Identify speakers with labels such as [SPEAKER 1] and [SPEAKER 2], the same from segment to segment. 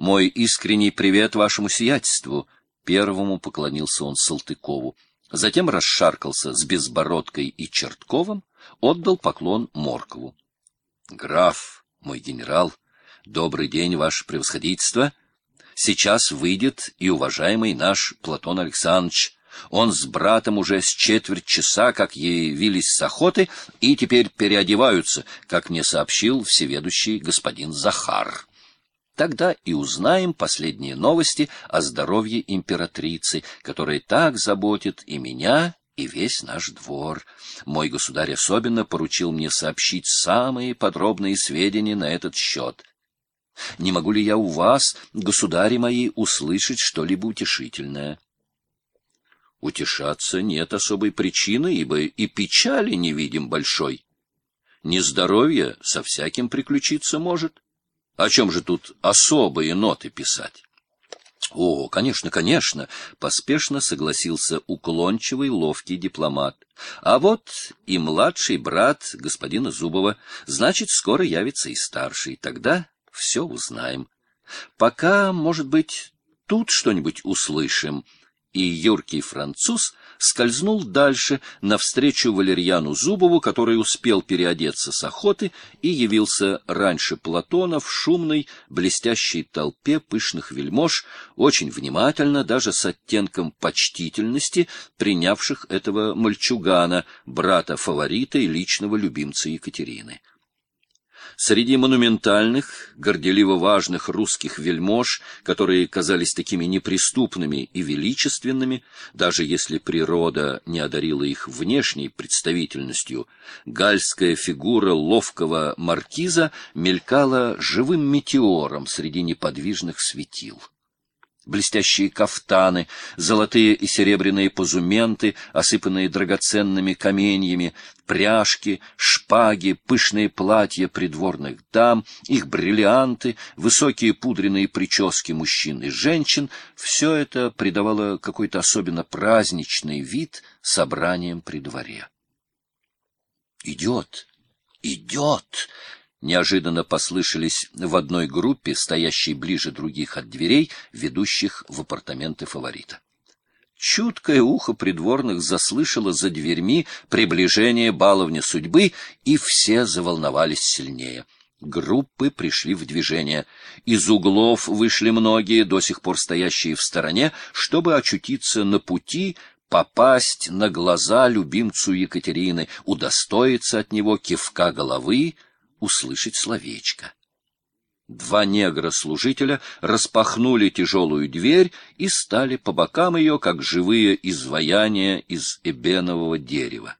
[SPEAKER 1] Мой искренний привет вашему сиятельству. Первому поклонился он Салтыкову. Затем расшаркался с Безбородкой и Чертковым, отдал поклон Моркову. — Граф, мой генерал, добрый день, ваше превосходительство. Сейчас выйдет и уважаемый наш Платон Александрович. Он с братом уже с четверть часа, как явились с охоты, и теперь переодеваются, как мне сообщил всеведущий господин Захар. Тогда и узнаем последние новости о здоровье императрицы, которая так заботит и меня, и весь наш двор. Мой государь особенно поручил мне сообщить самые подробные сведения на этот счет. Не могу ли я у вас, государи мои, услышать что-либо утешительное? Утешаться нет особой причины, ибо и печали не видим большой. Нездоровье со всяким приключиться может. О чем же тут особые ноты писать? — О, конечно, конечно, — поспешно согласился уклончивый, ловкий дипломат. — А вот и младший брат господина Зубова. Значит, скоро явится и старший. Тогда все узнаем. Пока, может быть, тут что-нибудь услышим — и юркий француз скользнул дальше, навстречу Валерьяну Зубову, который успел переодеться с охоты и явился раньше Платона в шумной, блестящей толпе пышных вельмож, очень внимательно, даже с оттенком почтительности, принявших этого мальчугана, брата-фаворита и личного любимца Екатерины. Среди монументальных, горделиво важных русских вельмож, которые казались такими неприступными и величественными, даже если природа не одарила их внешней представительностью, гальская фигура ловкого маркиза мелькала живым метеором среди неподвижных светил блестящие кафтаны, золотые и серебряные позументы, осыпанные драгоценными каменьями, пряжки, шпаги, пышные платья придворных дам, их бриллианты, высокие пудренные прически мужчин и женщин — все это придавало какой-то особенно праздничный вид собраниям при дворе. «Идет! Идет!» Неожиданно послышались в одной группе, стоящей ближе других от дверей, ведущих в апартаменты фаворита. Чуткое ухо придворных заслышало за дверьми приближение баловня судьбы, и все заволновались сильнее. Группы пришли в движение. Из углов вышли многие, до сих пор стоящие в стороне, чтобы очутиться на пути, попасть на глаза любимцу Екатерины, удостоиться от него кивка головы, услышать словечко. Два негра-служителя распахнули тяжелую дверь и стали по бокам ее, как живые изваяния из эбенового дерева.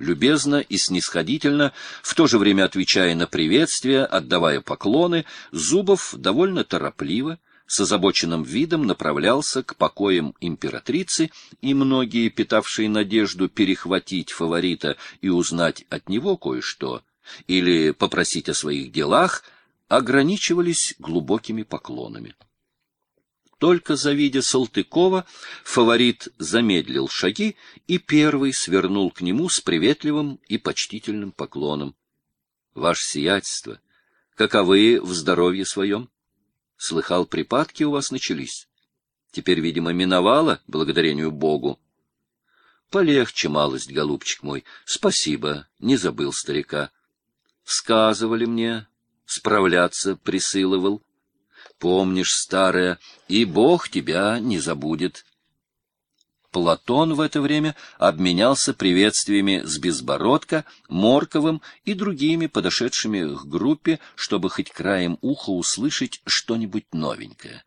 [SPEAKER 1] Любезно и снисходительно, в то же время отвечая на приветствия, отдавая поклоны, Зубов довольно торопливо, с озабоченным видом направлялся к покоям императрицы, и многие, питавшие надежду перехватить фаворита и узнать от него кое-что, или попросить о своих делах, ограничивались глубокими поклонами. Только завидя Салтыкова, фаворит замедлил шаги и первый свернул к нему с приветливым и почтительным поклоном. — Ваше сиятельство, каковы в здоровье своем? Слыхал, припадки у вас начались. Теперь, видимо, миновало, благодарению Богу. Полегче малость, голубчик мой. Спасибо, не забыл старика. Сказывали мне, справляться присылывал. Помнишь, старая, и Бог тебя не забудет. Платон в это время обменялся приветствиями с Безбородко, Морковым и другими подошедшими к группе, чтобы хоть краем уха услышать что-нибудь новенькое.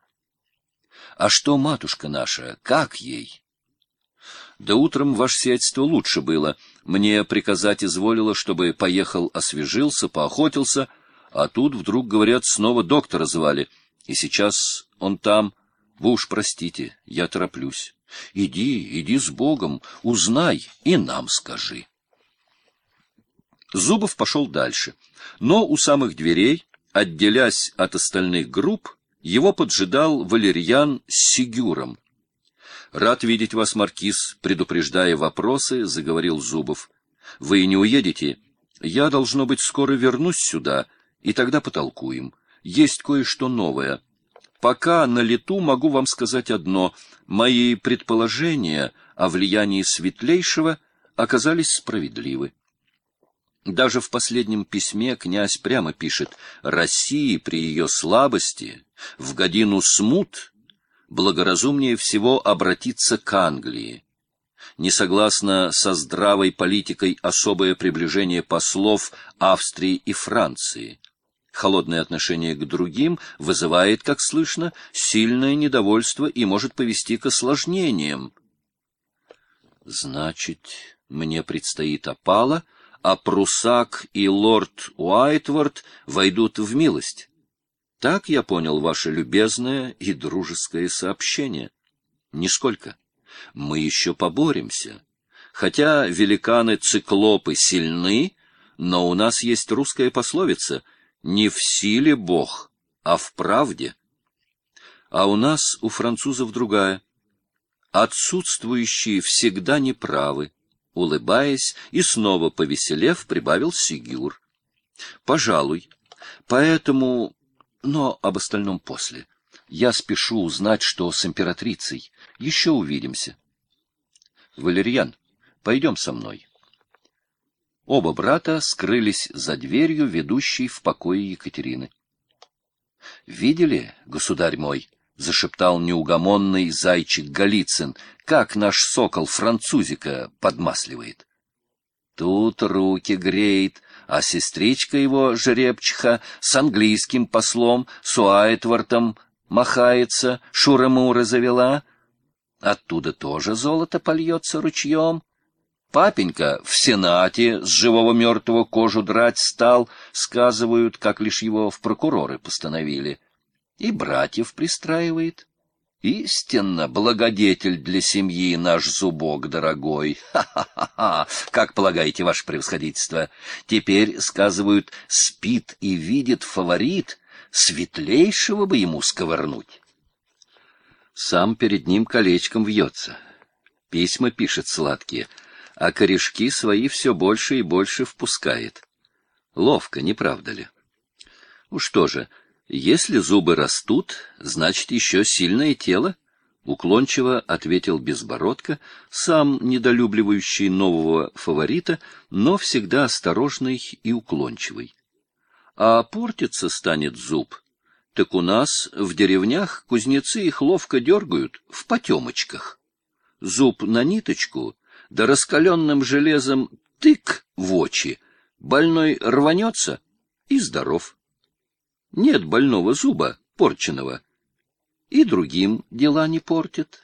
[SPEAKER 1] — А что, матушка наша, как ей? Да утром ваше сиятельство лучше было. Мне приказать изволило, чтобы поехал освежился, поохотился, а тут вдруг, говорят, снова доктора звали, и сейчас он там. Вы уж простите, я тороплюсь. Иди, иди с Богом, узнай и нам скажи. Зубов пошел дальше, но у самых дверей, отделясь от остальных групп, его поджидал валерьян с Сигюром, Рад видеть вас, маркиз, предупреждая вопросы, заговорил Зубов. Вы не уедете? Я, должно быть, скоро вернусь сюда, и тогда потолкуем. Есть кое-что новое. Пока на лету могу вам сказать одно. Мои предположения о влиянии светлейшего оказались справедливы. Даже в последнем письме князь прямо пишет «России при ее слабости, в годину смут, благоразумнее всего обратиться к Англии. Не согласно со здравой политикой особое приближение послов Австрии и Франции. Холодное отношение к другим вызывает, как слышно, сильное недовольство и может повести к осложнениям. Значит, мне предстоит опала — а Прусак и лорд Уайтворд войдут в милость. Так я понял ваше любезное и дружеское сообщение. Нисколько. Мы еще поборемся. Хотя великаны-циклопы сильны, но у нас есть русская пословица «не в силе Бог, а в правде». А у нас, у французов, другая. Отсутствующие всегда неправы улыбаясь и снова повеселев, прибавил Сигюр. — Пожалуй. Поэтому... Но об остальном после. Я спешу узнать, что с императрицей. Еще увидимся. — Валерьян, пойдем со мной. Оба брата скрылись за дверью, ведущей в покое Екатерины. — Видели, государь мой? — зашептал неугомонный зайчик Голицын, — как наш сокол французика подмасливает. Тут руки греет, а сестричка его, жеребчиха, с английским послом, с Уайтвортом, махается, шура-мура завела. Оттуда тоже золото польется ручьем. Папенька в Сенате с живого мертвого кожу драть стал, сказывают, как лишь его в прокуроры постановили и братьев пристраивает. Истинно, благодетель для семьи наш зубок дорогой. Ха-ха-ха! Как полагаете, ваше превосходительство? Теперь, сказывают, спит и видит фаворит, светлейшего бы ему сковырнуть. Сам перед ним колечком вьется. Письма пишет сладкие, а корешки свои все больше и больше впускает. Ловко, не правда ли? Уж тоже, — если зубы растут, значит, еще сильное тело, — уклончиво ответил Безбородко, сам недолюбливающий нового фаворита, но всегда осторожный и уклончивый. А портиться станет зуб, так у нас в деревнях кузнецы их ловко дергают в потемочках. Зуб на ниточку, да раскаленным железом тык в очи, больной рванется и здоров. Нет больного зуба, порченого. И другим дела не портит.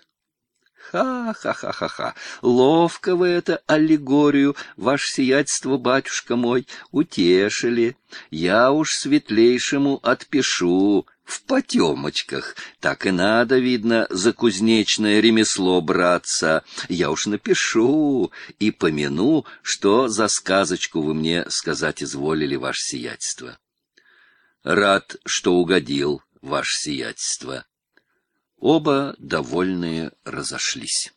[SPEAKER 1] Ха-ха-ха-ха-ха! Ловко вы это аллегорию, ваше сиятельство, батюшка мой, утешили. Я уж светлейшему отпишу в потемочках. Так и надо, видно, за кузнечное ремесло браться. Я уж напишу и помяну, что за сказочку вы мне сказать изволили, ваше сиятельство. Рад, что угодил, ваше сиятельство. Оба довольные разошлись.